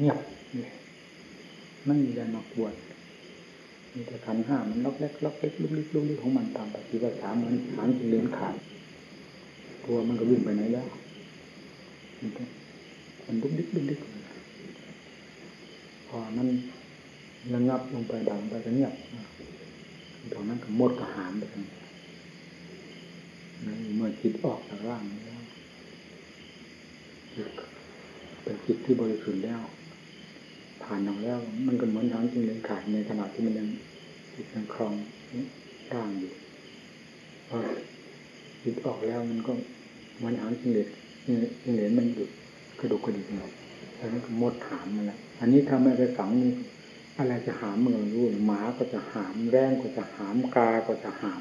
เงียบไม่มีอะไรมากวนมีแต่ขันห้ามันล็อกเล็กล็อกเล็กลุกลิกลุกลิกของมันตามปฏิบัติสามมันหางจิเลี้ยงขาดตัวมันก็วิ่งไปไหนแล้วมันลุกลิกลุกลิกพอมันระงับลงไปดังไปก็เงียบตอนนั้นก็หมดก็หามไปทั้งเมื่อจิตออกจากร่างแล้วเป็นจิตที่บริสุทธิ์แล้ว ผ่านออกแล้ว มันก็เหมือนทางจริงเลยขาดในขณะที่มันยังจิตยังคลองร่างอยู่พอจิตออกแล้วมันก็เหมือนหางจริงเลยจริงเลยมันหยุดกระดูกกระดิกหน่อยแล้วมันก็มดหามมันละอันนี้ถ้าไม่ไปฝังนี่อะไรจะหามเมึงรู้หมาก็จะหามแรงก็จะหามกาก็จะหาม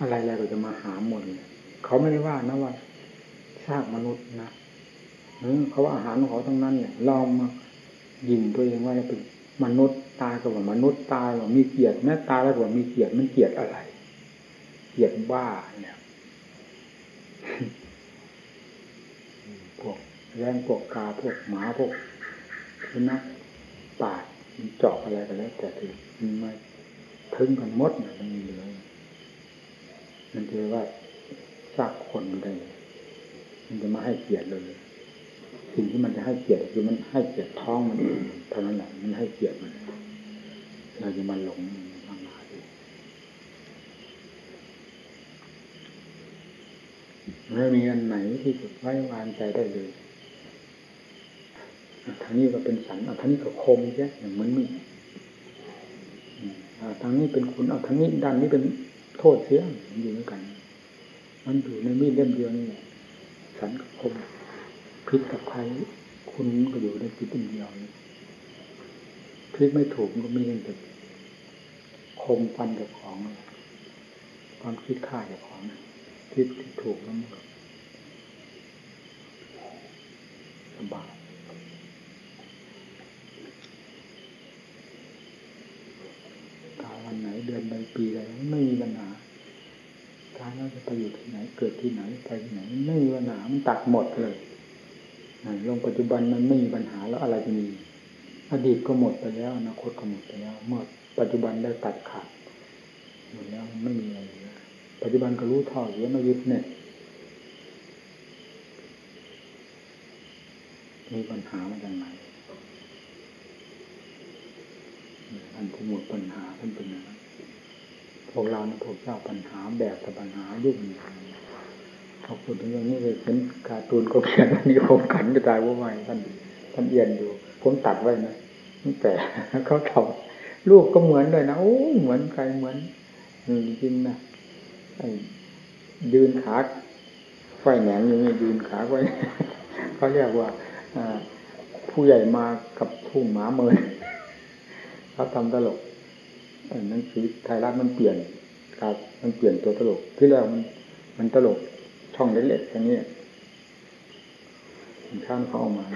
อะไรอะไรก็จะมาหามหมดเลยเขาไม่ได้ว่านะว่าซากมนุษย์นะเขาว่าอาหารของเขาทั้งนั้นเนี่ยลองมา ยิงตัวเองว่าเป็นมนุษย์ตายก็ว่ามนุษย์ตายว่ามีเกียรติแม้ตายแล้วว่ามีเกียรติมันเกียรติอะไร เกียรติบ้าเนี่ยพวกแรงพวกกาพวกหมาพวกสุนัขปามันเจาะอะไรกันแล้ว แต่ถึงมันไม่ถึงกันมดเนี่ยมันมีเลยมันเจะว่าซากคนได้มันจะมาให้เกียรติเลย สิ่งที่มันจะให้เกียรติคือมันให้เกียรติท้องมันเองเท่านั้นแหละมันให้เกียรติมันเราจะมาหลงทางมาดิไม่มีอันไหนที่จะไว้วางใจได้เลยทางนี้ก็เป็นสันเอาทางนี้ก็คมใช่อย่างเหมือนมีดทางนี้เป็นคุณเอาทางนี้ดันนี้เป็นโทษเสียอยู่ด้วยกัน มันอยู่ในมีดเล่มเดียวนี่แหละสันกับคม พิษกับใครคุณก็อยู่ในจิตเดียวนี่พิษไม่ถูกก็มีเรื่องแต่คมฟันกับของ ความคิดฆ่ากับของพิษที่ถูกแล้วมันสบายตาวันไหนเดือนใดปีใดไม่มีปัญหาตายแล้วจะไปอยู่ที่ไหน เกิดที่ไหนไปที่ไหนไม่มีปัญหามันตัดหมดเลย ลงปัจจุบันมันไม่มีปัญหาแล้วอะไรจะมี อดีตก็หมดไปแล้วอนาคตก็หมดไปแล้วเมื่อปัจจุบันได้ตัดขาดหมดแล้วไม่มีอะไรเหลือปัจจุบันก็รู้ท่อเหลือมายึดเนี่ย มีปัญหามาจากไหนอันผู้หมดปัญหาท่านเป็นอย่างพวกเราเนี่ยพวกเจ้าปัญหาแบบแต่ปัญหายุ่งเขา พูดถึงเรื่องนี้เลยเป็นการ์ตูนก็เขียนวันนี้ผมขันจะตายว่าไม่ท่านท่านเอียนอยู่ ผมตัดไว้นะแต่เขาทำลูกก็เหมือนเลยนะโอ้เหมือนใครเหมือนจริงนะยืนขาไฟแหนงอย่างนี้ยืนขาไว้เขาเรียกว่าผู้ใหญ่มากับผู้หมาเมินเขาทำตลกหนังสือไทยรัฐมันเปลี่ยนครับมันเปลี่ยนตัวตลกที่แรกมันมันตลก ช่องเล็กๆแค่นี้ข้างเขาออกมา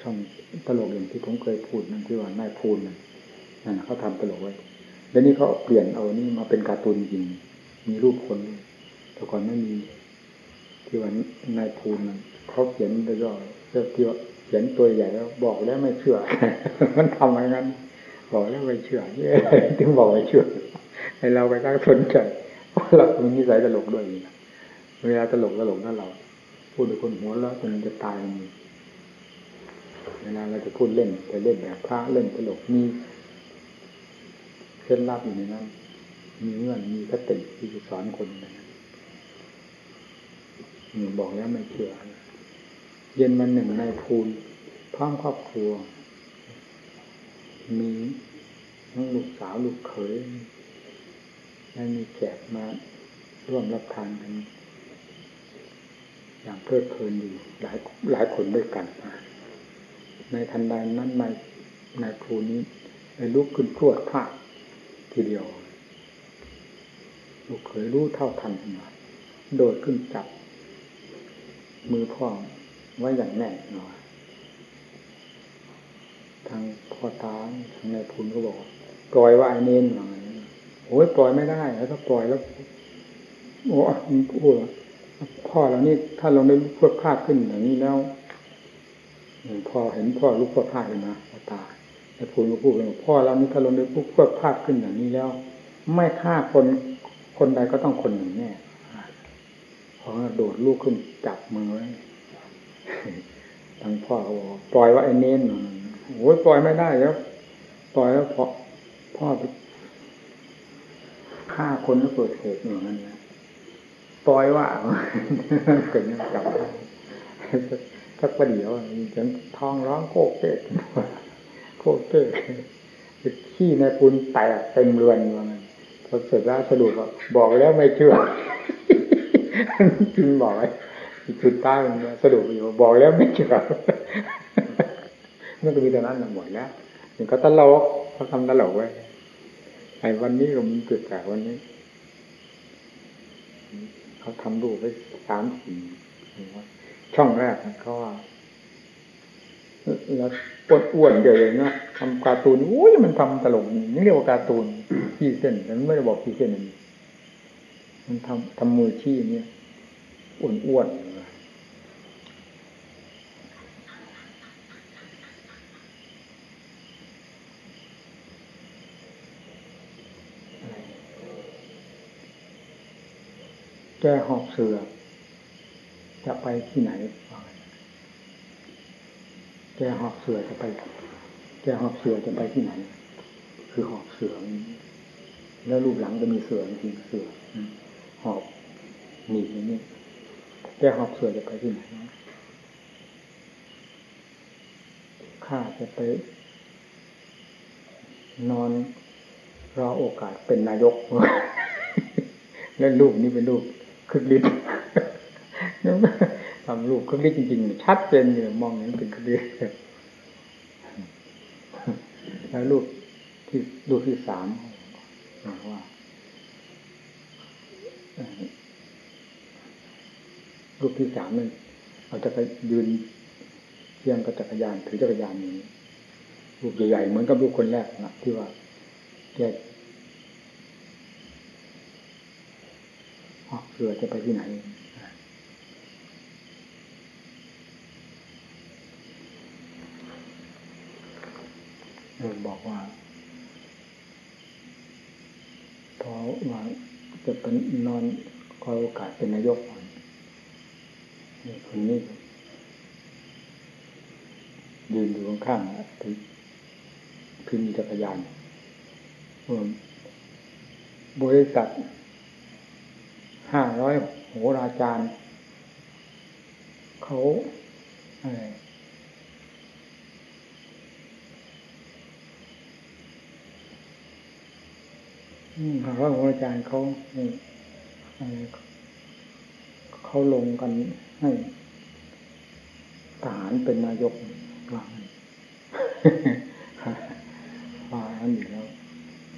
ช่องตลกอย่างที่ผมเคยพูดนั่นที่ว่านายพูนนั่นเขาทำตลกไว้แล้วนี่เขาเปลี่ยนเอานี่มาเป็นการ์ตูนจริง มีรูปคนแต่ก่อนไม่มีที่ว่านายพูนเขาเขียนย่อเรื่องที่ว่าเขียนตัวใหญ่แล้ว บอกแล้วไม่เชื่อ มันทำอะไรงั้น บอกแล้วไม่เชื่อถึงบอกไม่เชื่อให้เราไปตั้งสนใจเพราะเรามีนิสัยตลกด้วยเวลาตลกตลกนั่นเรา พูดด้วยคนหัวแล้วจนจะตายเวลาเราจะพูดเล่นจะเล่นแบบพระเล่นตลกมีเคล็ดลับอยู่ในนั้นมีเงื่อนมีคติที่จะสอนคนนะบอกแล้วไม่เชื่อเย็นมันหนึ่งในภูนพร้อมครอบครัว มีทั้งลูกสาวลูกเขยและมีแขกมาร่วมรับทานกัน อย่างเพลิดเพลินอยู่หลายหลายคนด้วยกันในทันใดนั้นในในครูนี้ไอ้ลุกขึ้นพรวดพระทีเดียว ลูกเขยรู้เท่าทันมาโดดขึ้นจับ มือพ่อไว้อย่างแน่นอน ทางพ่อตาทางนายพุนก็บอกปล่อยว่าไอเน้นหน่อยโอ้ยปล่อยไม่ได้แล้วถ้าปล่อยแล้วโอ้พูดพ่อเรานี่ถ้าลงได้พวดพลาดขึ้นอย่างนี้แล้วพอเห็นพ่อรู้พวดพลาดเลยนะตาแต่พูดก็พูดเลยพ่อเรานี่ถ้าลงได้พวดพลาดขึ้นอย่างนี้แล้ว ไม่ฆ่าคนคนใดก็ต้องคนหนึ่งแน่พอโดดลูกขึ้นจับมือไว้ทางพ่อเขาบอกปล่อยว่าไอ้เน้น โอ้ยปล่อยไม่ได้แล้วปล่อยแล้วพอพ่อไปฆ่าคนแล้วเกิดเหตุอย่างนั้นนะปล่อยว่าเกิดเนี่ยจับสักประเดี๋ยวเสียงท้องร้องโคกเก๊กโคกเก๊กขี้ในปูนแตกเต็มเรือนว่างั้นพอเสร็จแล้วสรุปว่าบอกแล้วไม่เชื่อจริงบอกไว้จุดใต้มันสรุปอยู่บอกแล้วไม่เชื่อ มันก็มีแต่นั้นหมดแล้วถึงเขาตลกเขาทำตลกไว้ไอ้วันนี้ก็มันเกิดจากวันนี้ เขาทำรูปไว้สามสี่ช่องแรกเขาว่าแล้วอ้วนๆเดี๋ยวเลยนะทำการ์ตูนโอ้ยมันทำตลกนี่เรียกว่าการ์ตูนขี้เส้นแต่ไม่ได้บอกขี้เส้นมันทำทำมือชี้เนี่ยอ้วนๆ แกหอบเสือ จะไปที่ไหน แกหอบเสือจะไป แกหอบเสือจะไปที่ไหน คือหอบเสือ แล้วรูปหลังจะมีเสือจริงเสือหอบหนีอย่างนี้แกหอบเสือจะไปที่ไหนข้าจะไป นอนรอโอกาสเป็นนายก แล้วรูปนี้เป็นรูป คึกฤทธิ์ทำรูปคึกฤทธิ์จริงๆ ชัดเจนเลยมองเห็นเป็นคึกฤทธิ์แล้วรูปที่รูปที่สามว่ารูปที่สามนั่นเราจะไปยืนเทียงกับจักรยานถือจักรยานนี้รูปใหญ่ๆเหมือนกับรูปคนแรกนะที่ว่าแก เผื่อจะไปที่ไหนบอกว่าพอว่าจะเป็นนอนคอยโอกาสเป็นนายกนี่คนนี้ยืนอยู่ข้างๆถือพิมพ์จักรยานบริษัท ห้าร้อยโหราจารย์เขาห้าร้อยโหราจารย์เขาเขาลงกันให้ทหารเป็นนายกว่างั้นว่างั้นอยู่แล้ว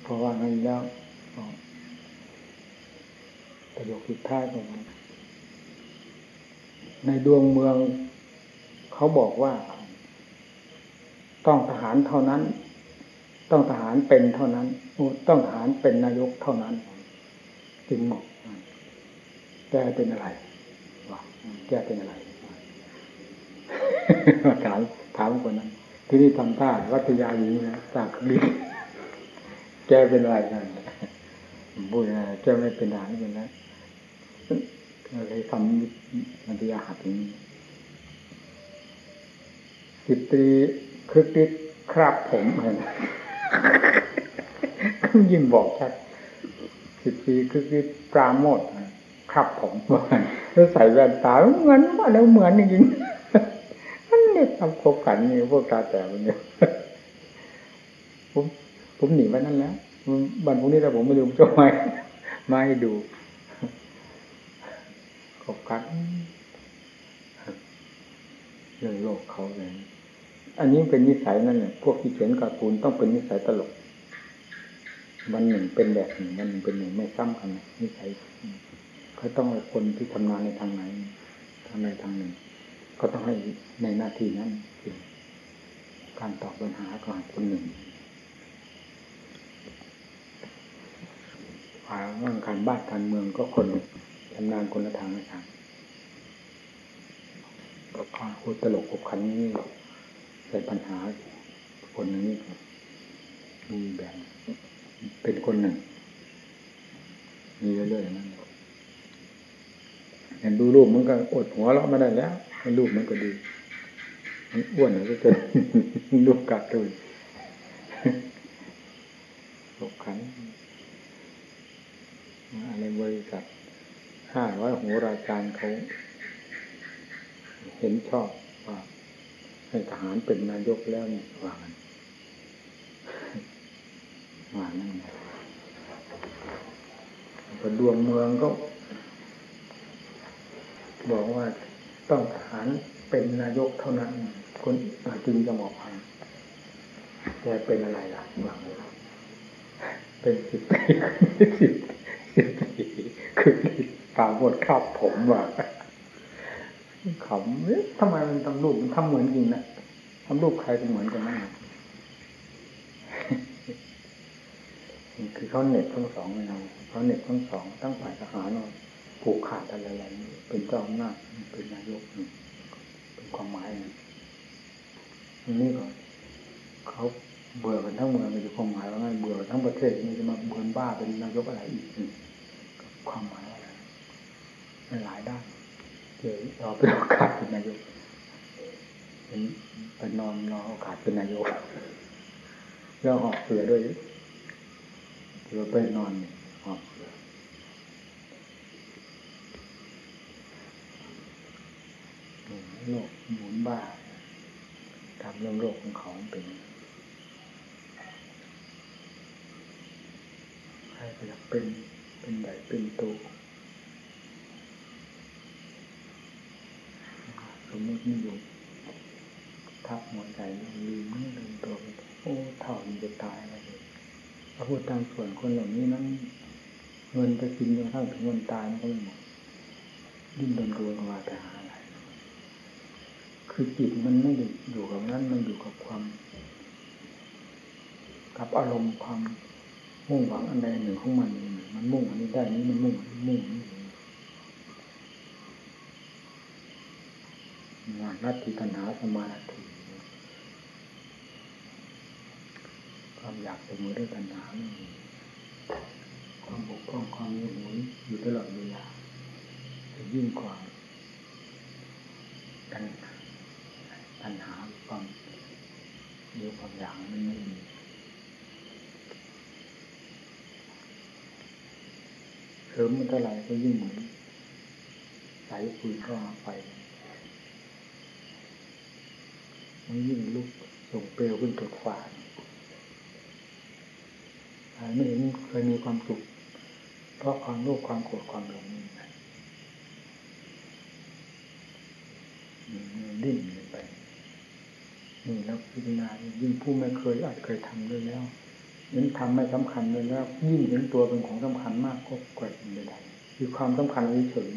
เพราะว่างั้นแล้ว ประโยคสุดท้ายของนี้ในดวงเมือง เขาบอกว่า ต้องทหารเท่านั้น ต้องทหารเป็นเท่านั้นต้องทหารเป็นนายกเท่านั้น จึงเหมาะแกเป็นอะไรวะแกเป็นอะไรถามถามคนนั้น ที่นี่ทำท่าวัตยาอยู่นี้นะจากดีแกเป็นอะไรกันบุญนะแกไม่เป็นอะไรเป็นไรเลยทำมัธยาหัดอย่างนี้สิบตรีคือติดครับผมเห็นยิ่งบอกชัดสิบตรีคือติดปราโมทครับผมแล้วใส่แว่นตาเหมือนว่าแล้วเหมือนจริงๆมันเนี่ยทำโคกันนี่พวกตาแต่วันนี้ผมผมหนีไว้นั่นแล้ววันพรุ่งนี้ถ้าผมไม่ลืมจะมามาให้ดู ขบกันเรื่องโลกเขาเลยอันนี้เป็นนิสัยนั่นแหละพวกที่เขียนการ์ตูนต้องเป็นนิสัยตลกวันหนึ่งเป็นแบบหนึ่งวันหนึ่งเป็นหนึ่งไม่ซ้ำกันนิสัยเขาต้องเอาคนที่ทำงานในทางไหนทางใดทางหนึ่ง ก็ต้องให้ในหน้าที่นั้นคือการตอบปัญหาก่อนคนหนึ่งเรื่องการบ้านการเมืองก็คน ทำงานคนละทางละทางความโคตรตลกขบขันนี่ใส่ปัญหาคนนึงมีแบ่งเป็นคนหนึ่ง มีเรื่อยๆนั่นเห็นดูรูปมันก็อดหัวเราะไม่ได้แล้วรูปมันก็ดีมันอ้วนก็เกินรูปกัดเลยขบขันอะไรบริษัท ห้าร้อยหัวราจารเขาเห็นชอบว่าให้ทหารเป็นนายกแล้วนี่ว่างันว่านั่นก็ดวงเมืองก็ บอกว่าต้องทหารเป็นนายกเท่านั้น คนจึงจะเหมาะพันแกเป็นอะไรล่ะหวังเป็นสิบปีสิบาหมดคาบผมว่ะขำทำไมมันทำรูปมันทำเหมือนจริงนะทำรูปใครก็นเหมือนกันนั่คือเขาเน็ตทั้งสองเลยนะเขาเน็ตทั้งสองตั้งฝ่ายทหารผูกขาดอะไรอะไรเป็นเจ้าอำนาจเป็นนายกเป็นความหมายอันนี้ก่อนเขาเบื่อกันทั้งเมืองมันจะความหมายว่าไงเบื่อทั้งประเทศมันจะมาเบื่อบ้าเป็นนายกอะไรอีกความหมาย มันหลายด้านเดี๋ยวรอเป็นโอกาสเป็นนายกเป็นไปนอนรอโอกาสเป็นนายกแล้วหอบเสือด้วยเสือไปนอนหอบเสือโลกหมุนบ้าทำเรื่องโลกของเขาเป็นใครก็อยากเป็นเป็นใหญ่เป็นโตส มมตินิยมทับหัวใจลืมเนื้อลืมตัวโอ้เท่ามันจะตายอะไรเลยถ้าพูดตามส่วนคนเหล่านี้นั้นเงินไปกินจนกระทั่งถึงเงินตายมันก็ไม่หมดดิ้นรนกรวนกระวายไปหาอะไรคือจิตมันไม่ได้อยู่กับนั้นมันอยู่กับความ กับอารมณ์ความมุ่งหวังอันใดหนึ่งของมันมันมุ่งอันนี้ได้นี้มันมุ่งมุ่งนี้ งานนัตติปัญหาสมาธิความอยากเสมอด้วยปัญหาไม่มีความบกพร่องความหมุนอยู่ตลอดเวลาจะยิ่งกว่ากันปัญหาความเดียวความอยากมันไม่มีเสริมมันเท่าไหร่ก็ยิ่งเหมือนใส่คุยเข้ามาไป มันยิ่งลุกส่งเปลวขึ้นตกฟ้าไม่เห็นเคยมีความสุขเพราะความโลภความโกรธความหลงนี่ดิ้นไปนี่แล้วพิจารณายิ่งผู้ไม่เคยอาจเคยทำด้วยแล้วเห็นทำไม่สำคัญเลยแล้ว ยิ่งเห็นตัวเป็นของสำคัญมากก็กว่าสิ่งใดๆคือความสำคัญเฉย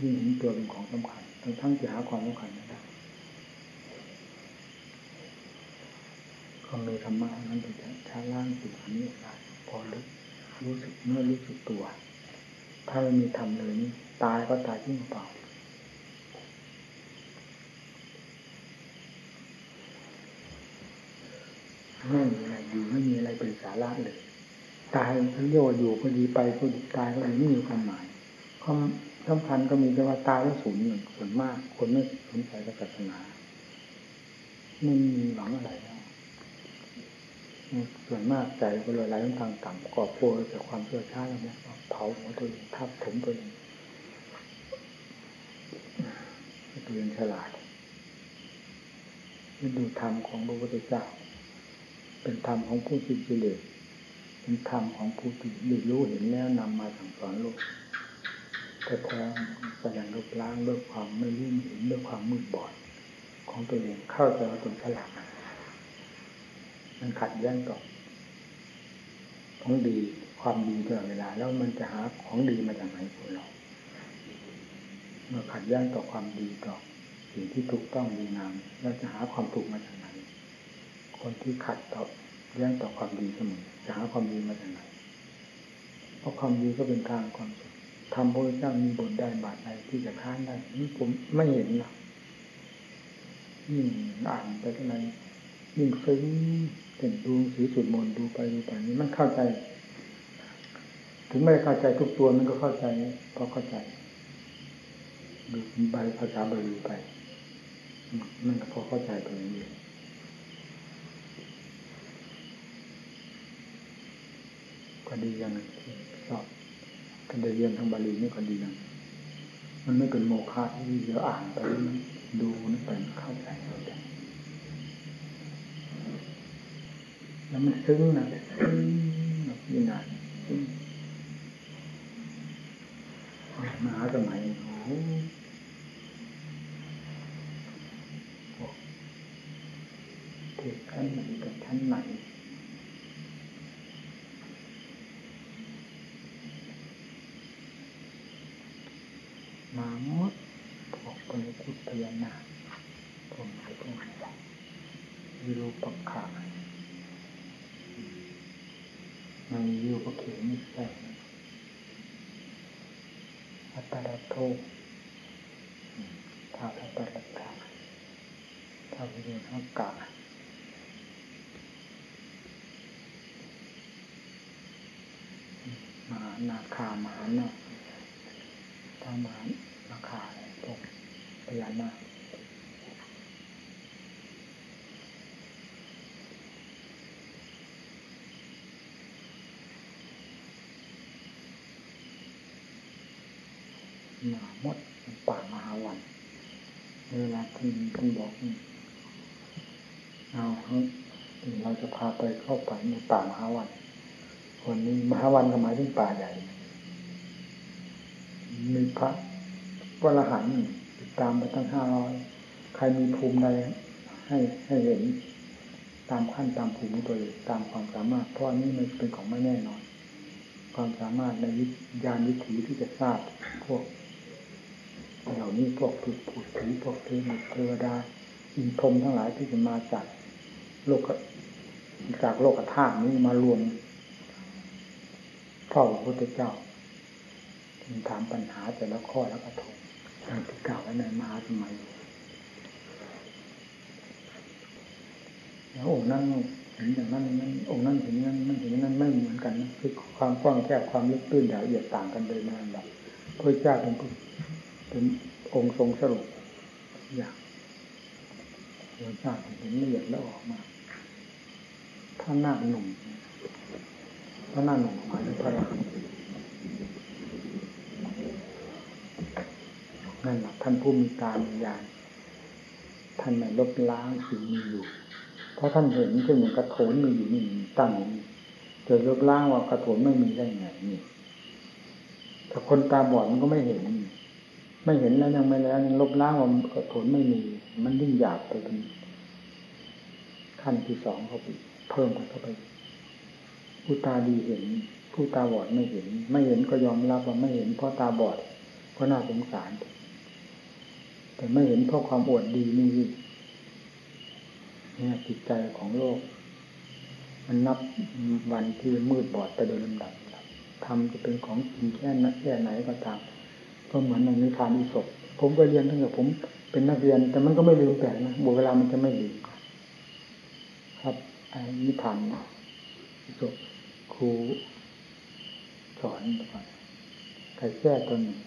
ยิ่งเห็นตัวเป็นของสำคัญทั้งทั้งจะหาความสำคัญไม่ได้ ก็มีธรรมะนั้นถึงจะช้าล่างสิ่งนี้ได้พอรู้รู้สึกเมื่อรู้สึกตัว ถ้าไม่มีธรรมเลยนี่ตายก็ตายที่เปล่าไม่มีอะไรอยู่ไม่มีอะไรเป็นสาระเลย ตายเขาเรียกว่าอยู่ก็ดีไปก็ดีตายก็ดีไม่มีความหมายความสำคัญก็มีแต่ว่าตายแล้วสูญเงินส่วนมาก คนไม่สนใจกับศาสนาไม่มีหวังอะไรแล้ว ส่วนมากใจก็เลยไหลทางต่ำก่อโพลจากความเชื่อช้าติเนี่ยเผาหัวตัวเองทับถมตัวเองตัวเองฉลาดนี่ดูธรรมของพระพุทธเจ้า เป็นธรรมของผู้ที่กิเลสเป็นธรรมของผู้ที่รู้เห็นแล้วนำมาสั่งสอนโลกแต่แท้แสดงลบล้างด้วยความไม่รู้เห็นด้วยความมืดบอด ของตัวเองเข้าใจว่าตนฉลาด มันขัดแย้งต่อของดีความดีตลอดเวลา แล้วมันจะหาของดีมาจากไหนคนเราเมื่อขัดแย้งต่อความดีต่อสิ่งที่ถูกต้องดีงามเราจะหาความถูกมาจากไหน คนที่ขัดต่อแย้งต่อความดีเสมอจะหาความดีมาจากไหนเพราะความดีก็เป็นทางความสุขทำพระเจ้ามีบทได้บาทใดที่จะค้านได้นี่ผมไม่เห็นนะยิ่งอ่านไปเท่านั้นยิ่งซึ้ง เห็นดูสีสุดมนดูไปดูไปนี้มันเข้าใจ ถึงไม่เข้าใจทุกตัวมันก็เข้าใจพอเข้าใจ ดูใบภาษาบาลีไป มันก็พอเข้าใจตรงนี้ก็ดีอย่างนึงชอบการเรียนทางบาลีนี่ก็ดีอย่างมันไม่เป็นโมฆะที่เดี๋ยวอ่านไปดูนั่นไปเข้าใจเข้าใจ แล้วมันซึ้งนะซึ้งแบบยิ่นานซึ้งมหาสมัยโอ้โหเทศชั้นไหนกับชั้นไหนมาหมดพวกปริคุตพยานาคพวกไหนพวกไหนวิรูปักขา มันวิรูปักเขมิใช่อัตตาโทท้าอัตตาลักาท้าวิรูปักกามานาคามานาทามานาคาพวกพญานาคมาหมดป่ามหาวัน เวลาที่ท่านบอกเอาเราจะพาไปเข้าไปในป่ามหาวันคนนี้มหาวันก็หมายถึงป่าใหญ่ มีพระวรหันติดตามไปตั้งห้าร้อยใครมีภูมิใดให้ให้เห็นตามขั้นตามภูมิตัวเองตามความสามารถ เพราะนี้มันเป็นของไม่แน่นอน ความสามารถในวิญาณวิถีที่จะทราบพวก เหล่านี้พวกผุดผุดผีพวกเทวเทวดาอินพรมทั้งหลายที่จะมาจากโลกจากโลกธาตุนี้มารวมเฝ้าพระพุทธเจ้าถามปัญหาแต่ละข้อแล้วก็ถูกทางที่กล่าวไว้ในมหาสมัยแล้วองค์นั้นเห็นอย่างนั้นนั้นองค์นั้นเห็นนั้นมันเห็นนั้นไม่เหมือนกันนะคือความกว้างแคบความลึกตื้นละเอียดต่างกันโดยมาลำดับพระเจ้าเป็น เป็นองค์ทรงสรุปอย่างพระเจ้าเห็นละเอียดแล้วออกมาถ้าหน้าหนุ่มถ้าหน้าหนุ่มหมายถึงพระรามนั่นแหละท่านผู้มีตามีญาณท่านไม่ลบล้างสิ่งมีอยู่ เพราะท่านเห็นเช่นอย่างกระโถนมีอยู่นี่ตั้งอยู่จะลบล้างว่ากระโถนไม่มีได้ไงนี่ถ้าคนตาบอดมันก็ไม่เห็น ไม่เห็นแล้วยังไม่แล้วยังลบล้างว่ากระโถนไม่มี มันยิ่งหยาบไปเป็นขั้นที่สองเข้าไปเพิ่มเข้าไปผู้ตาดีเห็น ผู้ตาบอดไม่เห็น ไม่เห็นก็ยอมรับว่าไม่เห็นเพราะตาบอดก็น่าสงสาร แต่ไม่เห็นเพราะความอวดดีนี่เนี่ยจิตใจของโลก มันนับวันที่มืดบอดไปโดยลำดับทำจะเป็นของจริงแค่นักแค่ไหนก็ตาม ก็เหมือนในนิทานอิศกผมก็เรียนตั้งแต่ผมเป็นนักเรียน แต่มันก็ไม่ลืมแต่นะบุเวลามันจะไม่ลืมครับไอ้นิทานอิศกครูสอนก่อนใครแก้ตัวหนึ่ง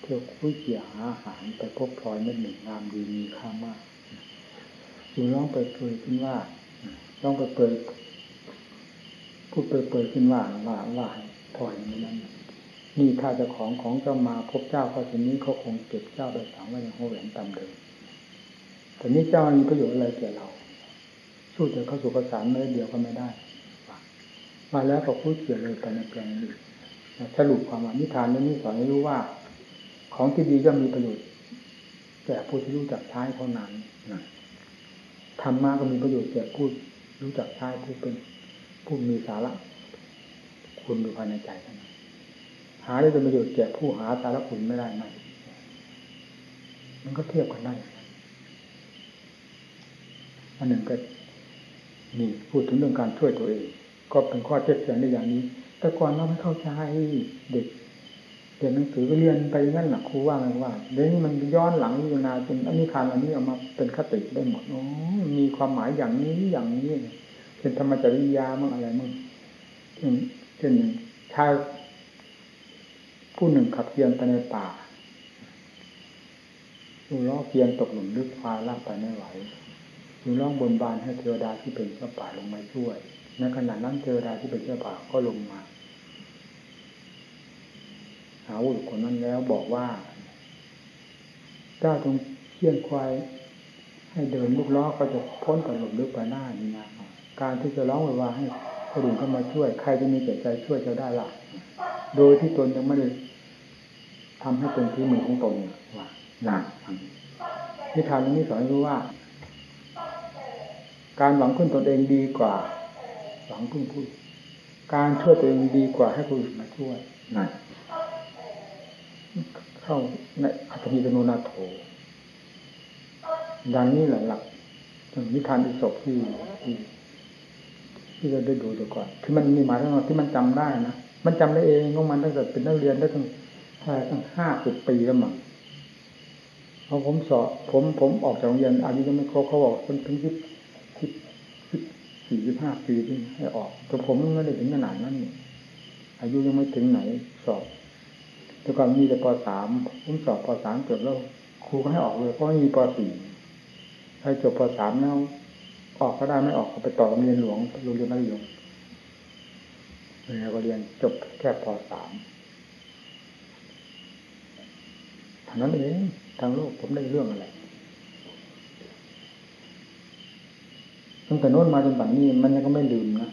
เที่ยวคุยเกี่ยหาอาหารไปพบพลอยเม็ดหนึ่งงามดีมีค่ามากอยู่ร้องเปิดเผยขึ้นว่าร้องเปิดเผยพูดเปิดเผยขึ้นว่าว่าว่าพลอยนั้น นี่ถ้าเจ้าของของเจ้ามาพบเจ้าพอชนี้เขาคงเก็บเจ้าโดยสังไว้ในหัวแหวนตามเดิมแต่นี่เจ้ามีประโยชน์อะไรแก่เรา สู้แต่เข้าสู่ประสานไม่เดียวก็ไม่ได้มาแล้วก็พูดเกี่ยวเลยไปในแปลงนี้สรุปความว่านิทานนี้สอนให้รู้ว่า ของที่ดีก็มีประโยชน์แก่ผู้ที่รู้จักใช้เท่านั้นนะธรรมะก็มีประโยชน์แก่ผู้รู้จักใช้ผู้เป็นผู้มีสาระคุณอยู่ภายในใจเท่านั้น หาได้เป็นประโยชน์แก่ผู้หาสาระคุณไม่ได้ไหมมันก็เทียบกันได้อันหนึ่งก็นี่พูดถึงเรื่องการช่วยตัวเอง ก็เป็นข้อเท็จจริงในอย่างนี้ แต่ก่อนเราไม่เข้าใจเด็กเรียนหนังสือก็เรียนไปงั้นแหละครูว่าไงว่าเดี๋ยวนี้มันย้อนหลังพิจารณาจนอันนี้คานอันนี้เอามาเป็นคติได้หมดอ๋อมีความหมายอย่างนี้อย่างนี้เป็นธรรมจริยามั่งอะไรมั่งเช่นเช่นชาย ผู้หนึ่งขับเพียนไปในป่าดูล้อเพียนตกหลุมลึกควายลากไปไม่ไหวดูร้องบนบานให้เทวดาที่เป็นเจ้าป่าลงมาช่วยในขณะนั้นเทวดาที่เป็นเจ้าป่าก็ลงมา หาบุรุษคนนั้นแล้วบอกว่าเจ้าจงเคี่ยนควายให้เดินลูกล้อก็จะพ้นจากหลุมลึกไปหน้านี่นะการที่จะร้องไว้ว่าให้คนอื่นเข้ามาช่วย ใครจะมีใจใจช่วยเจ้าได้ล่ะ โดยที่ตนยังไม่ได้ ทำให้เป็นที่มือของตนว่าหนักนิทานนี้สอนให้รู้ว่า การหวังพึ่งตนเองดีกว่า หวังพึ่งผู้การช่วยตัวเองดีกว่าให้คนอื่นมาช่วยนั่นเข้าในอัตถิโนนาโถดังนี้แหละหลักนิทานอิศบที่ที่ที่เราได้ดูตัวก่อนที่มันมีหมายถึงที่มันจำได้นะ มันจำได้เองของมันตั้งแต่เป็นนักเรียนได้ตั้ง ตั้งห้าสิบปีแล้วมั้งพอผมสอบผมผมออกจากโรงเรียนอายุยังไม่ครบเขาบอกเป็นถึงที่ที่สี่สิบห้าปีที่ให้ออก แต่ผมไม่ได้ถึงขนาดนั้นนี่อายุยังไม่ถึงไหนสอบแต่ก่อนมีแต่ปสามผมสอบปสามจบแล้วครูก็ให้ออกเลยเพราะมีปสี่ให้จบปสามแล้วออกก็ได้ไม่ออกก็ไปต่อโรงเรียนหลวงโรงเรียนมัธยมแล้วก็เรียนจบแค่ปสามเท่า นั้นเองทางโลกผมได้เรื่องอะไรตั้งแต่โน้นมาจนปัจจุบันมันยังก็ไม่ลืมนะ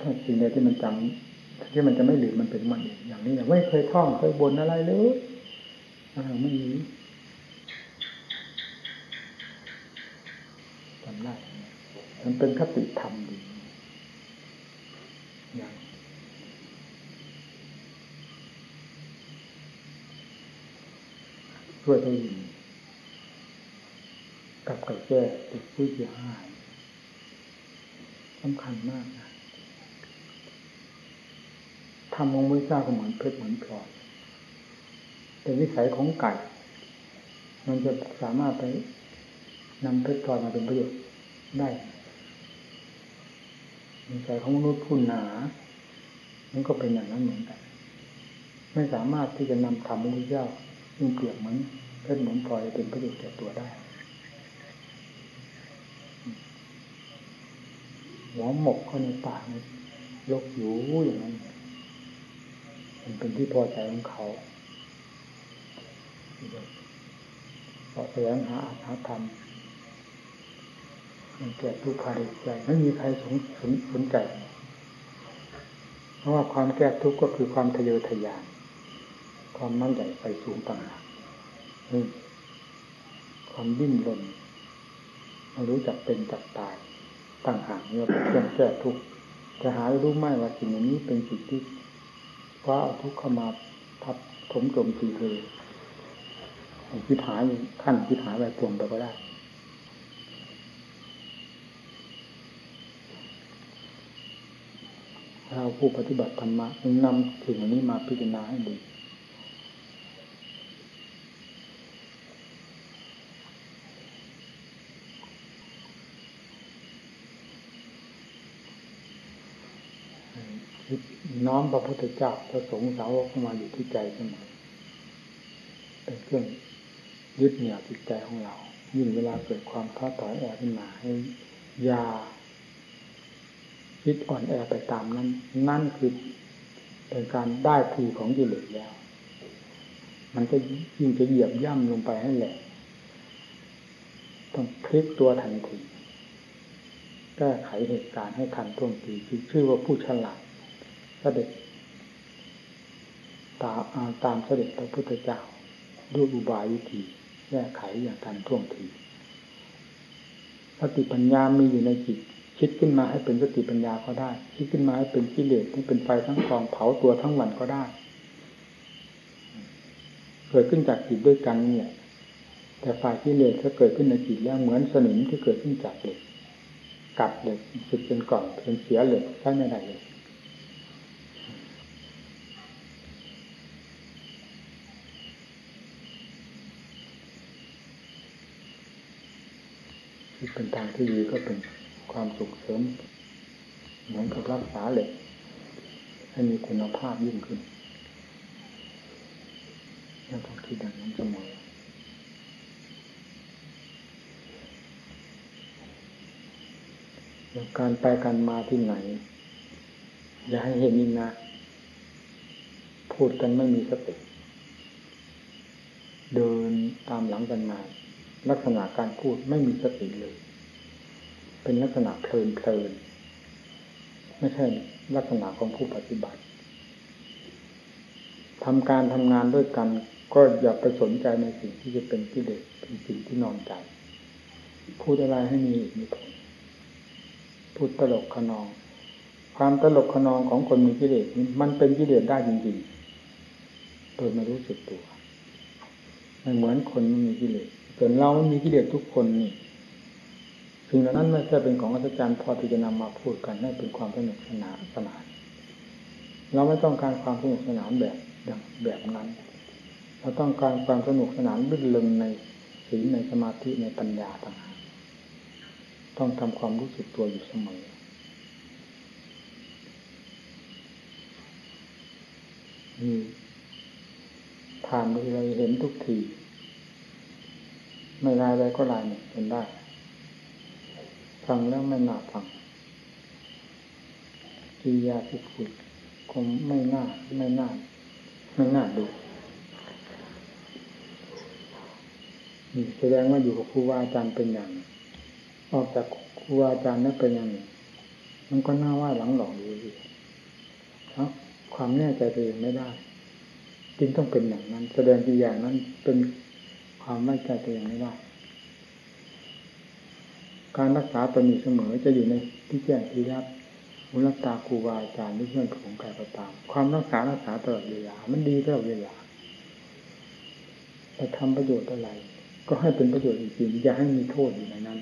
ถ้าสิ่งใดที่มันจำที่มันจะไม่ลืมมันเป็นมันเองอย่างนี้นี่ยไม่เคยท่องเคยบ่นอะไรเลยไม่มีจำได้มันเป็นคติธรรมดีอย่าง ช่วยตัวเองกับไก่แก้ติดผู้เสียหายสำคัญมากนะทำของพระเจ้าก็เหมือนเพชรเหมือนพลอยเป็นวิสัยของไก่ มันจะสามารถไปนำเพชรพลอยมาเป็นประโยชน์ได้วิสัยของมนุษย์ผู้หนา มันก็เป็นอย่างนั้นเหมือนกัน ไม่สามารถที่จะนำธรรมของพระเจ้า ซึ่งเปรียบเหมือนเพชรเหมือนพลอยเป็นประโยชน์แก่ตัวได้หัวหมกเข้าในปากในลกอยู่อย่างนั้น มันเป็นที่พอใจของเขาพอแสวงหาหาธรรมมันเกิดทุกข์ภายใจไม่มีใครสนสนสนใจ เพราะว่าความแก้ทุกข์ก็คือความทะเยอทะยาน ความมั่นใหญ่ไปสูงต่างหากความดิ้นรนไม่รู้จักเป็นจักตายต่างหากเนี่ยเป็นเครื่องแก้ทุกข์จะหารู้ไหมว่าสิ่งนี้เป็นสิ่งที่ว่าเอาทุกข์เข้ามาทับถมจมตีเธอคิดหายขั้นคิดหายไปปวงไปก็ได้เราผู้ปฏิบัติธรรมะนำสิ่งนี้มาพิจารณาให้ดี น้อมพระพุทธเจ้าพระสงฆ์สาวกเข้ามาอยู่ที่ใจเสมอเป็นเครื่องยึดเหนี่ยวจิตใจของเรา ยิ่งเวลาเกิดความท้อถอยแอขึ้นมาให้ยาคิดอ่อนแอไปตามนั้น นั่นคือเป็นการได้ทีของกิเลสแล้ว มันจะยิ่งจะเหยียบย่ำลงไปให้แหลกต้องพลิกตัวทันทีแก้ไขเหตุการณ์ให้ทันท่วงทีคือชื่อว่าผู้ฉลาด ด็จตามตามเสด็จพระพุทธเจ้าด้วยอุบายวิธีแก้ไขอย่างทันท่วงทีสติปัญญามีอยู่ในจิต คิดขึ้นมาให้เป็นสติปัญญาก็ได้ คิดขึ้นมาให้เป็นกิเลสให้เป็นไฟทั้งกองเผาตัวทั้งวันก็ได้ เกิดขึ้นจากจิตด้วยกันเนี่ย แต่ฝ่ายกิเลสถ้าเกิดขึ้นในจิตแล้วเหมือนสนิมที่เกิดขึ้นจากเหล็กกัดเหล็กสึกเป็นก่อนเป็นเสียเหล็กใช้ไม่ได้เลย เป็นทางที่ดีก็เป็นความสุขเสริม เหมือนกับรักษาเหล็กให้มีคุณภาพยิ่งขึ้นแล้วต้องคิดอย่างนั้นเสมอการไปการมาที่ไหน อย่าให้เห็นอินนะ พูดกันไม่มีสติ เดินตามหลังกันมา ลักษณะการพูดไม่มีสติเลย เป็นลักษณะเพลินเพลินไม่ใช่ลักษณะของผู้ปฏิบัติทำการทำงานด้วยกัน ก็อย่าไปสนใจในสิ่งที่จะเป็นที่เด็กเป็นสิ่งที่นอนใจ พูดอะไรให้มีมีผลพูดตลกขนอง ความตลกขนองของคนมีกิเลสมันเป็นกิเลสได้จริงๆโดยไม่รู้สึกตัวไม่เหมือนคนไม่มีกิเลสส่วนเราไม่มีกิเลสทุกคนนี่ สิ่งเหล่านั้นไม่ใช่เป็นของอัศจรรย์พอที่จะนำมาพูดกันให้เป็นความสนุกสนานสนานเราไม่ต้องการความสนุกสนานแบบแบบนั้นเราต้องการความสนุกสนานลื่นเลงในศีลในสมาธิในปัญญาต่างหากต้องทำความรู้สึกตัวอยู่เสมอนี่ผ่านไปเราเห็นทุกที ไม่ลายอะไรก็ลายเนี่ยเป็นได้ ฟังแล้วไม่น่าฟังกิยาที่พูดคงไม่น่าไม่น่าไม่น่าดูนี่แสดงว่าอยู่กับครูบาอาจารย์เป็นอย่าง ออกจากครูอาจารย์นั้นเป็นอย่างมันก็น่าว่าหลังหลอกอยู่ดีเพราะความแน่ใจตัวเองไม่ได้จึงต้องเป็นอย่างนั้น แสดงที่อย่างนั้นเป็นความไม่ใจตัวเองไม่ได้ การรักษาตัวมีเสมอจะอยู่ในที่แจ้งที่รับมุลตาครูบาอาจารย์หรือเพื่อนของใครก็ตาม ความรักษารักษาตลอดเวลา มันดีตลอดเวลาแต่ทำประโยชน์อะไร ก็ให้เป็นประโยชน์จริงๆอย่าให้มีโทษอยู่ในนั้น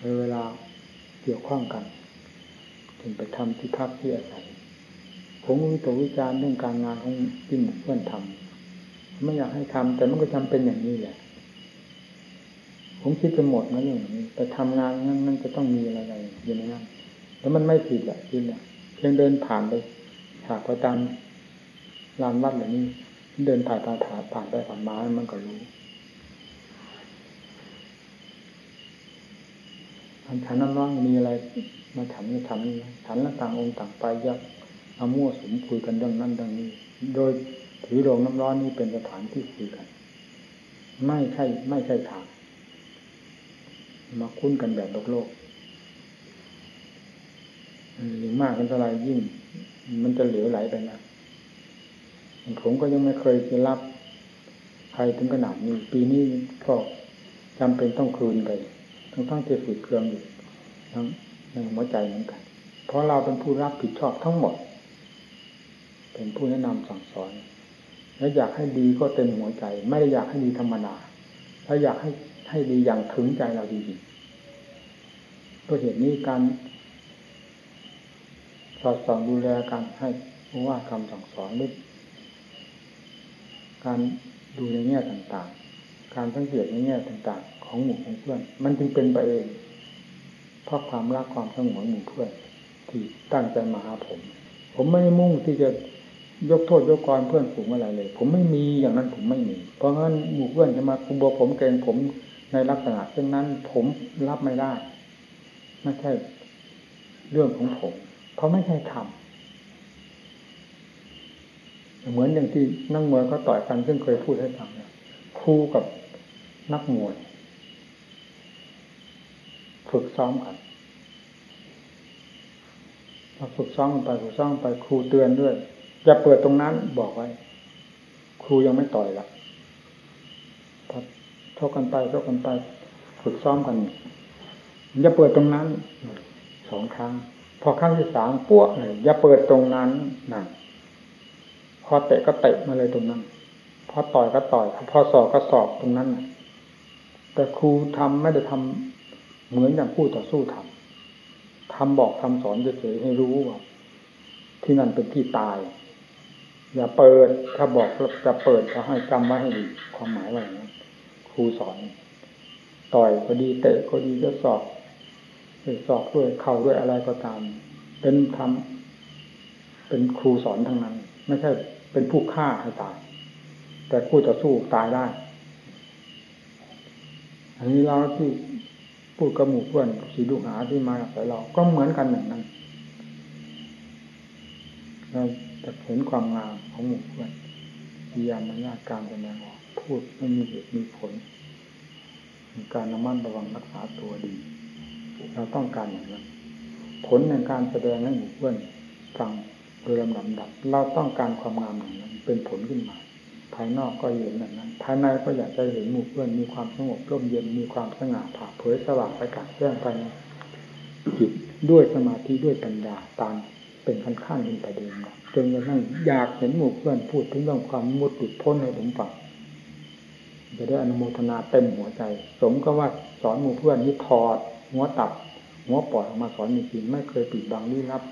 ในเวลาเกี่ยวข้องกัน ถึงไปทำที่พักที่อาศัยผมวิตกวิจารเรื่องการงานของที่หมู่เพื่อนทำไม่อยากให้ทำแต่มันก็จำเป็นอย่างนี้แหละ ผมคิดจะหมดนะเรื่องนี้แต่ทำงานนั้นมันจะต้องมีอะไรๆอยู่ในนั้นแล้วมันไม่ผิดแหละจริงเนี่ยเพียงเดินผ่านไปฉากประจำลานวัดแบบนี้ เดินผ่านผ่านผ่านไปผ่านมามันก็รู้ฉันน้ำร้อนมีอะไร มาฉันมาฉันฉันล้วต่างองค์ต่างไปยักเอามั่วสมคุยกันเรื่องนั้นเรื่องนี้ โดยถือโรงน้ำร้อนนี้เป็นสถานที่คุยกัน ไม่ใช่ ไม่ใช่ทาง มาคุ้นกันแบบโลกโลกยิ่งมากกันเท่าไรยิ่ง มันจะเหลวไหลไปนะผมก็ยังไม่เคยจะรับใครถึงขนาดนี้ ปีนี้ก็จำเป็นต้องคืนไปทั้งทั้งที่ฝืดเครื่องอยู่ทั้งในหัวใจเหมือนกัน เพราะเราเป็นผู้รับผิดชอบทั้งหมด เป็นผู้แนะนำสั่งสอน แล้วอยากให้ดีก็เต็มหัวใจ ไม่ได้อยากให้ดีธรรมดาแล้วอยากให้ ให้ดีอย่างถึงใจเราดีๆตัวเหตุนี้การสอดส่องดูแลการให้ว่าคำสั่งสอนหรือการดูในแง่ต่างๆ การสังเกตในแง่ต่างๆ ของหมู่ของเพื่อน มันจึงเป็นไปเอง เพราะความรักความสงวนหมู่เพื่อน ที่ตั้งใจมาหาผม ผมไม่มุ่งที่จะยกโทษยกกรเพื่อนฝูงอะไรเลย ผมไม่มีอย่างนั้นผมไม่มี เพราะงั้นหมู่เพื่อนจะมาคุบผมเกรงผม ในลักษณะเช่นนั้นผมรับไม่ได้ ไม่ใช่เรื่องของผม เพราะไม่ใช่ธรรมเหมือนอย่างที่นั่งมวยก็ต่อยกันซึ่งเคยพูดให้ฟังเนี่ยคู่กับนักมวย ฝึกซ้อมกันพอฝึกซ้อมไปฝึกซ้อมไปครูเตือนด้วยอย่าเปิดตรงนั้นบอกไว้ ครูยังไม่ต่อยละ อทกกันไปทกกันไป ฝึกซ้อมกันอย่าเปิดตรงนั้นสองครั้ง พอครั้งที่สามปั้วเลยอย่าเปิดตรงนั้นนั่นพอเตะก็เตะมาเลยตรงนั้น พอต่อยก็ต่อย พอสอบก็สอบตรงนั้นแต่ครูทำไม่ได้ทำเหมือนอย่างผู้ต่อสู้ทำทำบอกทำสอนเฉยๆให้รู้ว่าที่นั่นเป็นที่ตาย อย่าเปิดถ้าบอกจะเปิดก็ให้จำไว้ให้ดีความหมายว่าอย่างนั้น ครูสอน ต่อยก็ดีเตะก็ดีจะสอบด้วยศอกด้วยเข่าด้วยอะไรก็ตาม เป็นทำเป็นครูสอนทั้งนั้น ไม่ใช่เป็นผู้ฆ่าให้ตาย แต่ผู้ต่อสู้ตายได้ อันนี้เราที่พูดกระหมู่เพื่อนสีลูกหาที่มาใส่เรา ก็เหมือนกันอย่างนั้นเราจะเห็นความงามของหมู่เพื่อนพยายามมันยากการแสดงออก พูดไม่มีเหตุมีผลการระมัดระวังรักษาตัวดี เราต้องการอย่างนั้น ผลในการแสดงให้หมู่เพื่อนฟังโดยลำดับเราต้องการความงามอย่างนั้น เป็นผลขึ้นมา ภายนอกก็เห็นแบบนั้น ภายในก็อยากจะเห็นหมู่เพื่อนมีความสงบร่มเย็นมีความสง่าผ่าเผยสว่างไปกาศแจ้งภายในจิตด้วยสมาธิด้วยปัญญาตามเป็นขั้นขั้นขึ้นไปเดิมจนกระทั่งอยากเห็นหมู่เพื่อนพูดถึงเรื่องความมุดติดพ้นให้ผมฟัง จะได้อนุโมทนาเต็มหัวใจ สมก็ว่าสอนหมู่เพื่อนนี่ถอด หัวตับ หัวปอดออกมาสอนจริงๆไม่เคยปิดบังลี้ลับ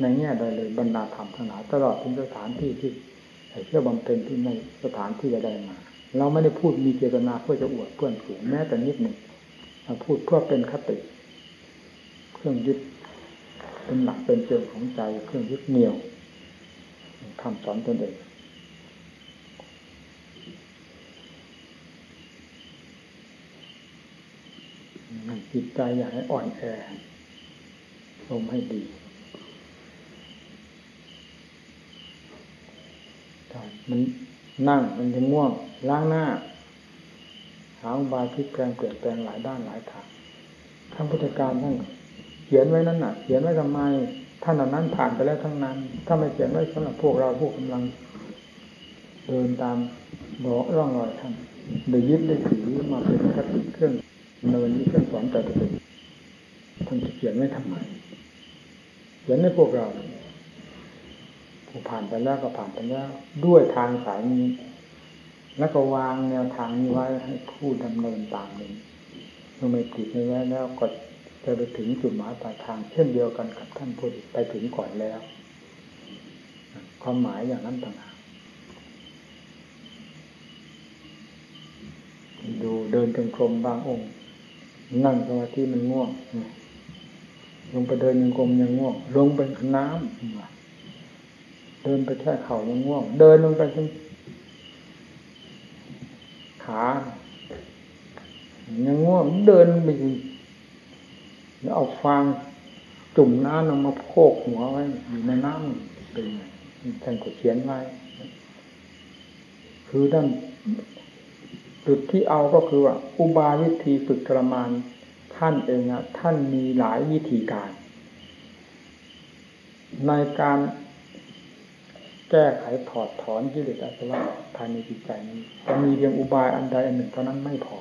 ในแง่ใดเลยบรรดาธรรมทั้งหลายตลอดถึงสถานที่ที่เชื่อบำเพ็ญที่ในสถานที่ใดมา เราไม่ได้พูดมีเจตนาเพื่อจะอวดเพื่อนฝูงแม้แต่นิดหนึ่งเราพูดเพื่อเป็นคติ เครื่องยึดเป็นหลักเป็นเกณฑ์ของใจเครื่องยึดเหนี่ยวคำสอนตนเอง จิตใจอย่าให้อ่อนแอลมให้ดีมันนั่งมันจะง่วงล้างหน้าหาอุบายพลิกแปลงเปลี่ยนแปลงหลายด้านหลายทางท่านพุทธการท่านเขียนไว้นั่นน่ะ เขียนไว้ทำไมท่านเหล่านั้นผ่านไปแล้วทั้งนั้น ถ้าไม่เขียนไว้สำหรับพวกเราพวกกำลัง เดินตามบอกร่องรอยท่านได้ยึดได้ถือมาเป็นคติเครื่อง เนินที่เครื่องสอนใจตัวเองท่านจะเขียนไว้ทำไมเขียนให้พวกเราผู้ผ่านไปแล้วก็ผ่านไปแล้ว ด้วยทางสายนี้ แล้วก็วางแนวทางนี้ไว้ให้ผู้ดำเนินตามนี้เมื่อไม่ผิดไม่แว้แล้วก็จะไปถึงจุดหมายปลายทาง เช่นเดียวกันกับท่านพูดไปถึงก่อนแล้ว ความหมายอย่างนั้นต่างหากดูเดินจงกรมบางองค์ นั่งสมาธิมันง่วงลงไปเดินจงกรมยังง่วง ลงไปน้ำเดินไปแค่เข่ายังง่วง เดินลงไปจนขายังง่วงเดินไปแล้วเอาฟางจุ่มน้ำลงมาโคกหัวไว้อยู่ในน้ำเป็นท่านก็เขียนไว้ คือด้าน จุดที่เอาก็คือว่า อุบายวิธีฝึกทรมานท่านเองนะท่านมีหลายวิธีการ ในการแก้ไขถอดถอนกิเลสอาสวะภายในจิตใจนี้จะมีเพียงอุบายอันใดอันหนึ่งเท่านั้นไม่พอ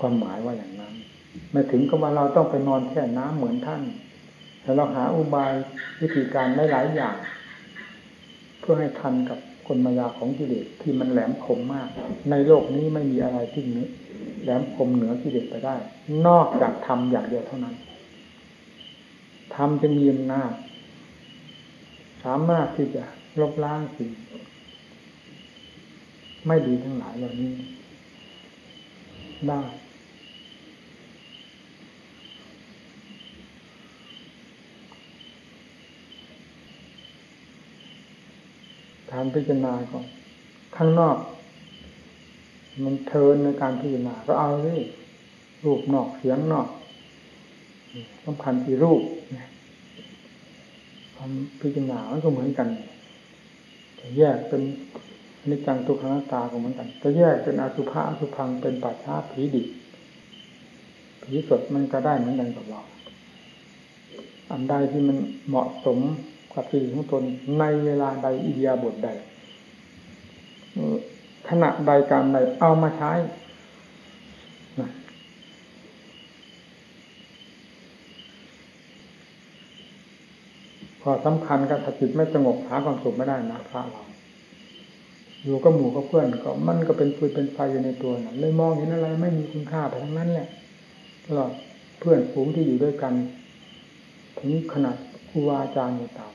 ความหมายว่าอย่างนั้นไม่ถึงก็ว่าเราต้องไปนอนแช่น้ำเหมือนท่านแต่เราหาอุบายวิธีการได้หลายอย่าง เพื่อให้ทันกับ คนมายาของกิเลสที่มันแหลมคมมาก ในโลกนี้ไม่มีอะไรที่นี้แหลมคมเหนือกิเลสไปได้ นอกจากทำอย่างเดียวเท่านั้นทำจะมีอำนาจสามารถที่จะลบล้างสิ่งไม่ดีทั้งหลายเหล่านี้ได้ การพิจารณาก่อนข้างนอก มันเทินในการพิจารณาก็เอาสิรูปนอกเสียงนอกสำคัญที่รูปความพิจารณามันก็เหมือนกันจะแยกเป็นนิจังตุขังตาก็เหมือนกันจะแยกเป็นอสุภะอสุพังเป็นปัจฉาผีดิบผีสดมันก็ได้เหมือนกันกับเราอันใดที่มันเหมาะสม กับสิ่ของตนในเวลาใดอิเดียบทใดขณะใดการใดเอามาใช้พอสำคัญกับจิตไม่สงบหาความสุขไม่ได้นะพระเราอยู่กับหมู่กับเพื่อนก็มันก็เป็นฟืนเป็นไฟอยู่ในตัวนะเลยมองเห็นอะไรไม่มีคุณค่าไปทั้งนั้นแหละตลอดเพื่อนฝูงที่อยู่ด้วยกันถึงขนาด ครูอาจารย์อยู่ตาม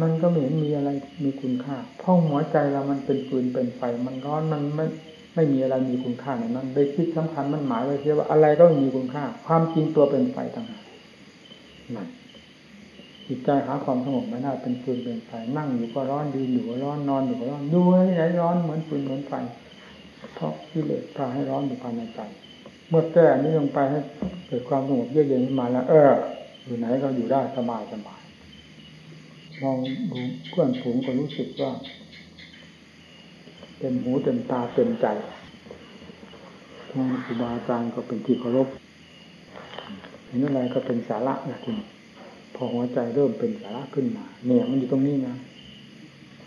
มันก็ไม่เห็นมีอะไรมีคุณค่าเพราะหัวใจเรามันเป็นฟืนเป็นไฟ มันร้อนมันไม่ไม่มีอะไรมีคุณค่าในนั้นได้คิดสำคัญมันหมายไว้เสียว่าอะไรก็มีคุณค่า ความจริงตัวเป็นไฟต่างหากนั่นจิตใจหาความสงบไม่ได้เป็นฟืนเป็นไฟนั่งอยู่ก็ร้อนยืนอยู่ก็ร้อนนอนอยู่ก็ร้อนดูให้ไหนร้อนเหมือนฟืนเหมือนไฟเพราะกิเลสพาให้ร้อนอยู่ภายในใจเมื่อแก้นี้ลงไปให้เกิดความสงบเยือกเย็นขึ้นมาแล้ว เออ อยู่ไหนก็อยู่ได้สบายสบายมองดูเพื่อนฝูงก็รู้สึกว่าเต็มหูเต็มตาเต็มใจมองครูบาอาจารย์ก็เป็นที่เคารพเห็นอะไรก็เป็นสาระนะคุณพอหัวใจเริ่มเป็นสาระขึ้นมา เนี่ยมันอยู่ตรงนี้นะ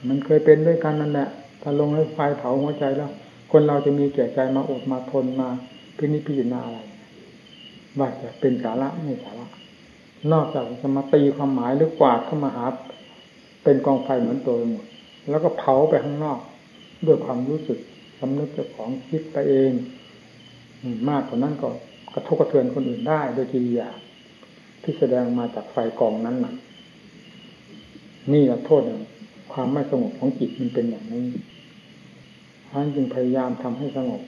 มันเคยเป็นด้วยกันนั่นแหละถ้าลงให้ไฟเผาหัวใจแล้ว คนเราจะมีแก่ใจมาอดมาทนมาพินิจพิจารณาอะไรว่าจะเป็นสาระไม่สาระ นอกจากจะมาตีความหมายหรือกวาดเข้ามาหา เป็นกองไฟเหมือนตัวหมดแล้วก็เผาไปข้างนอก ด้วยความรู้สึกสำนึกเจ้าของคิดไปเองมากกว่านั้นก็กระทบกระเทือนคนอื่นได้โดยกิริยาที่แสดงมาจากไฟกองนั้นน่ะนี่แหละโทษความไม่สงบของจิตมันเป็นอย่างนี้ท่านจึงพยายามทำให้สงบ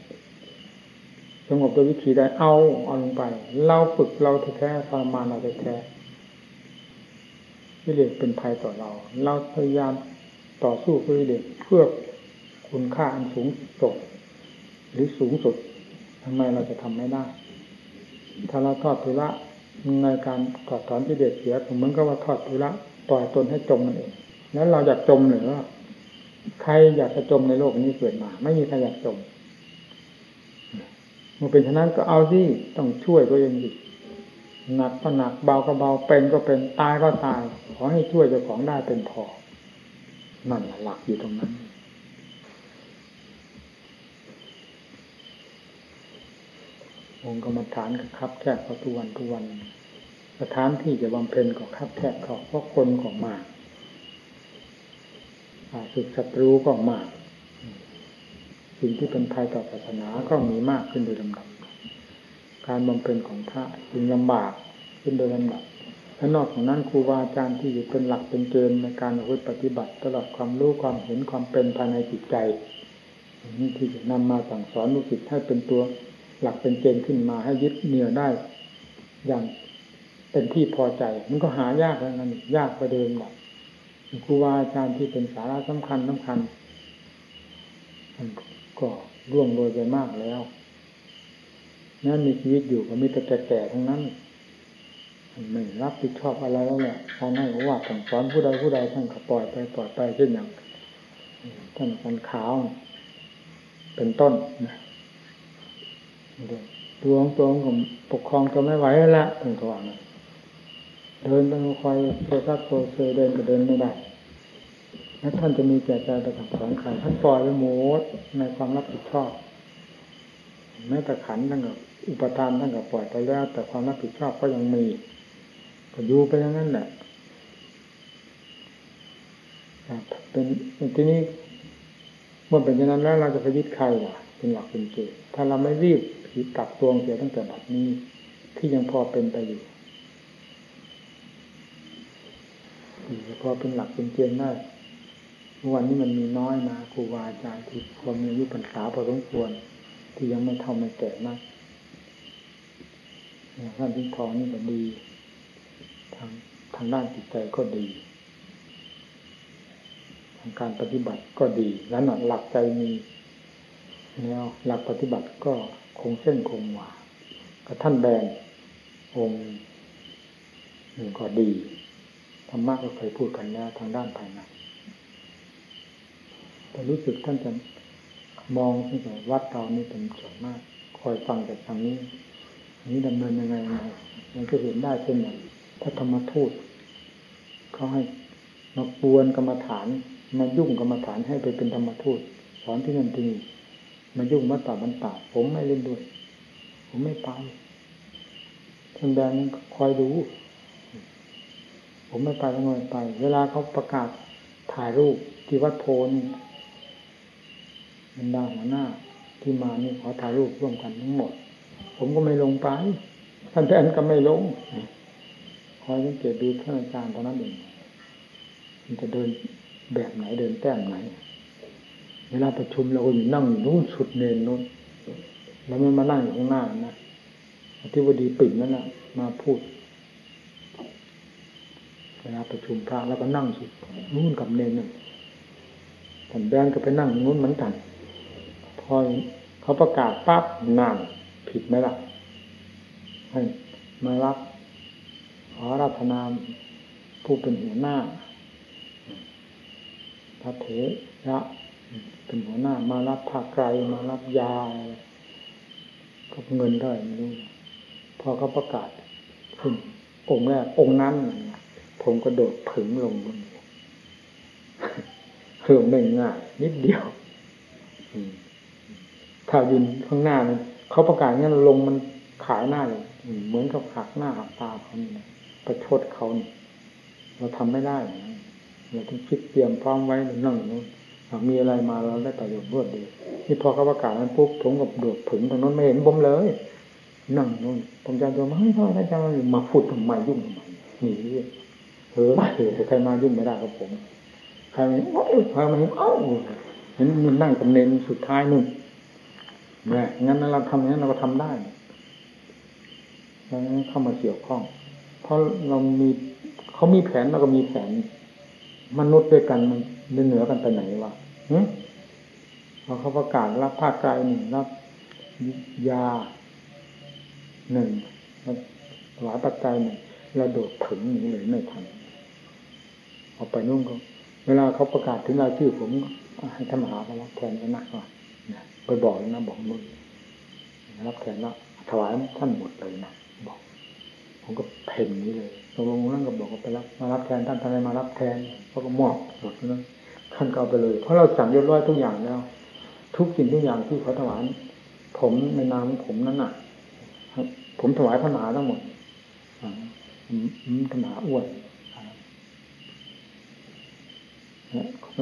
สงบโดยวิธีใดเอาเอาลงไป เราฝึกเราแท้ๆทรมานเราแท้ๆวิเลศเป็นภัยต่อเรา เราพยายามต่อสู้กับวิเลศเพื่อคุณค่าอันสูงส่งหรือสูงสุดทำไมเราจะทำไม่ได้ ถ้าเราทอดทุระในการถอดถอนที่เด็ดเสียเหมือนกับว่าทอดทุระปล่อยตนให้จมนั่นเองแล้วเราอยากจมหรือใครอยากจะจมในโลกนี้เกิดมา ไม่มีใครอยากจม เมื่อเป็นฉะนั้นก็เอาที่ต้องช่วยตัวเองดิหนักก็หนักเบาก็เบาเป็นก็เป็นตายก็ตาย ขอให้ช่วยเจ้าของได้เป็นพอนั่นหลักอยู่ตรงนั้นองค์กรรมฐานก็คับแคบเขาทุกวันทุกวันสถานที่จะบำเพ็ญก็คับแคบเขาเพราะคนก็มากศึกศัตรูก็มาก สิ่งที่เป็นภัยต่อศาสนาก็มีมากขึ้นโดยลำดับ การบำเพ็ญของพระจึงลำบากขึ้นโดยลำดับและนอกจากนั้นครูบาอาจารย์ที่อยู่เป็นหลักเป็นเกณฑ์ในการปฏิบัติ ตลอดความรู้ความเห็นความเป็นภายในจิตใจนี่ที่จะนำมาสั่งสอนลูกศิษย์ให้เป็นตัวหลักเป็นเกณฑ์ขึ้นมาให้ยึดเหนี่ยวได้ อย่างเป็นที่พอใจ มันก็หายากแล้วนั่นยากประเดิมแบบครูบาอาจารย์ที่เป็นสาระสำคัญสำคัญ ก็ร่วงโรยไปมากแล้วนั่นมีชีวิตอยู่ก็มีแต่แก่ๆทั้งนั้นไม่รับผิดชอบอะไรแล้วแหละท่านให้ว่าสั่งสอนผู้ใดผู้ใดท่านก็ปล่อยไปปล่อยไปเช่นอย่างท่านกันขาว เป็นต้นนะตัวของตัวของปกครองตัวไม่ไหวแล้วถึงตัวนั้นเดินต้องคอยโซซัดโซเซเดินก็เดินไม่ได้ แล้วท่านจะมีแก่ใจไปสั่งสอนใครท่านปล่อยไปหมดในความรับผิดชอบแม้แต่ขันทั้งกับอุปทานทั้งกับปล่อยไปแล้ว แต่ความรับผิดชอบก็ยังมีก็อยู่ไปอย่างนั้นแหละเป็นทีนี้เมื่อเป็นอย่างนั้นแล้วเราจะไปยึดใครล่ะเป็นหลักเป็นเกณฑ์ถ้าเราไม่รีบผิดตักตวงเสียตั้งแต่บัดนี้ที่ยังพอเป็นไปอยู่พอเป็นหลักเป็นเกณฑ์ได้ วันนี้มันมีน้อยนะครูบาอาจารย์ที่ความมีอายุพรรษาพอสมควร ที่ยังไม่เท่าไม่แก่มากท่านทิ้งทองนี่ก็ดี ทางทางด้านจิตใจก็ดี ทางการปฏิบัติก็ดีแล้วหลักใจมีแล้วหลักปฏิบัติก็คงเส้นคงวากับท่านแบนองค์หนึ่งก็ดีธรรมะก็เคยพูดกันแล้วทางด้านภายใน รู้สึกท่านจะมองที่แบบวัดเรานี่เป็นส่วนมาก คอยฟังจากทางนี้นี้ดำเนินยังไงไงมันก็เห็นได้เช่นอย่างถ้าธรรมทูตเขาให้มาปวนกรรมฐาน มายุ่งกรรมฐานให้ไปเป็นธรรมทูตสอนที่นั่นที่นี่มายุ่งมาตาบันตาผมไม่เล่นด้วย ผมไม่ไปท่านแดงคอยดูผมไม่ไปแล้วไมไป เวลาเขาประกาศถ่ายรูปที่วัดโพนี่ บรรดาหัวหน้า ที่มานี่ขอถ่ายรูปร่วมกันทั้งหมด ผมก็ไม่ลงไปท่านแดนก็ไม่ลงคอยสังเกตดูท่านอาจารย์ตอนนั้นเองมันจะเดินแบบไหนเดินแต้มไหน เวลาประชุมเราก็อยู่นั่งอยู่นู้นสุดเนนนู้นแล้วมันมานั่งอยู่ข้างหน้านะอธิบดีปิ่นนั่นแหละมาพูด เวลาประชุมพระแล้วก็นั่งสุดนู่นกับเนนนั่นท่านแบนก็ไปนั่งนู้นเหมือนกัน พอเขาประกาศปั๊บนั่นผิดไหมล่ะให้มารับขอรัตนามผู้เป็นหัวหน้าพระเถระเป็นหัวหน้ามารับผ้าไกรมารับยาก็เงินได้ไม่รู้พอเขาประกาศขึ้นองค์แรกองค์นั้น ผมก็โดดผึ่งลงบนเครื่องไม่ง่ายนิดเดียว ถ้ายืนข้างหน้าเนี่ยเขาประกาศงั้นลงมันขายหน้าเลยเหมือนกับหักหน้าหักตาเขานี่นะประชดเขานี่เราทำไม่ได้เราต้องคิดเตรียมพร้อมไว้นั่งนู้นมีอะไรมาเราได้ประโยชน์รวดเดียวที่พอเขาประกาศนั้นปุ๊บผมกับโดดผึ่งตรงนั้นไม่เห็นผมเลย นั่งนู้นผมจะตัวมาให้พ่อได้จะมาพูดทำไมยุ่งทำไมหนีเออเออใครมายุ่งไม่ได้กับผมใครไม่ใครมาเอ้าเห็นมันนั่งกับเนนสุดท้ายนู่น เนี่ยงั้นเราทำอย่างนั้นเราก็ทำได้ดังนั้นเข้ามาเกี่ยวข้อง เพราะเรามีเขามีแผนเราก็มีแผน มนุษย์ด้วยกันมันเหนือกันไปไหนวะพอเขาประกาศรับภาคกายหนึ่งรับยาหนึ่งหลายปัจจัยหนึ่งเราโดดถึงหนีเลยไม่ทันออกไปนู่นก็ เวลาเขาประกาศถึงรายชื่อผมให้ท่านมหาไปรับแทนกันนะก่อน ไปบอกนะบอกมึงรับแทนแล้วถวายท่านหมดเลยนะบอก ผมก็เพ่นนี้เลยตกลงนั่นก็บอกว่าไปรับมารับแทนท่านท่านอะไรมารับแทนเขาก็มอบหมดนั้นท่านก็เอาไปเลย เพราะเราสั่งเรียบร้อยทุกอย่างแล้ว ทุกสิ่งทุกอย่างที่เขาถวายผมในนามผมนั้นน่ะ ผมถวายพระมหาทั้งหมดพระมหาอ้วน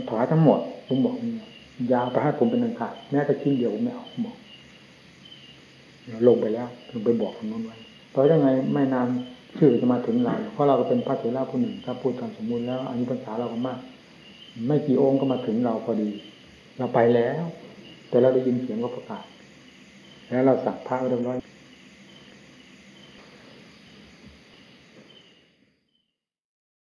ถวายทั้งหมดผมบอก ยาไปให้ผมเป็นอันขาดแม้แต่ชิ้นเดียวผมไม่เอาบอกลงไปแล้วถึงไปบอกคนนู้นไว้เพราะยังไงไม่นานชื่อจะมาถึงเราเพราะเราก็เป็นพระเถระผู้หนึ่งถ้าพูดตามสมมูลแล้วอันนี้ภาษาเราก็มาก ไม่กี่องค์ก็มาถึงเราพอดี เราไปแล้ว แต่เราได้ยินเสียงก็ประกาศ แล้วเราสั่งพระเรียบร้อย